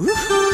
Your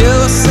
just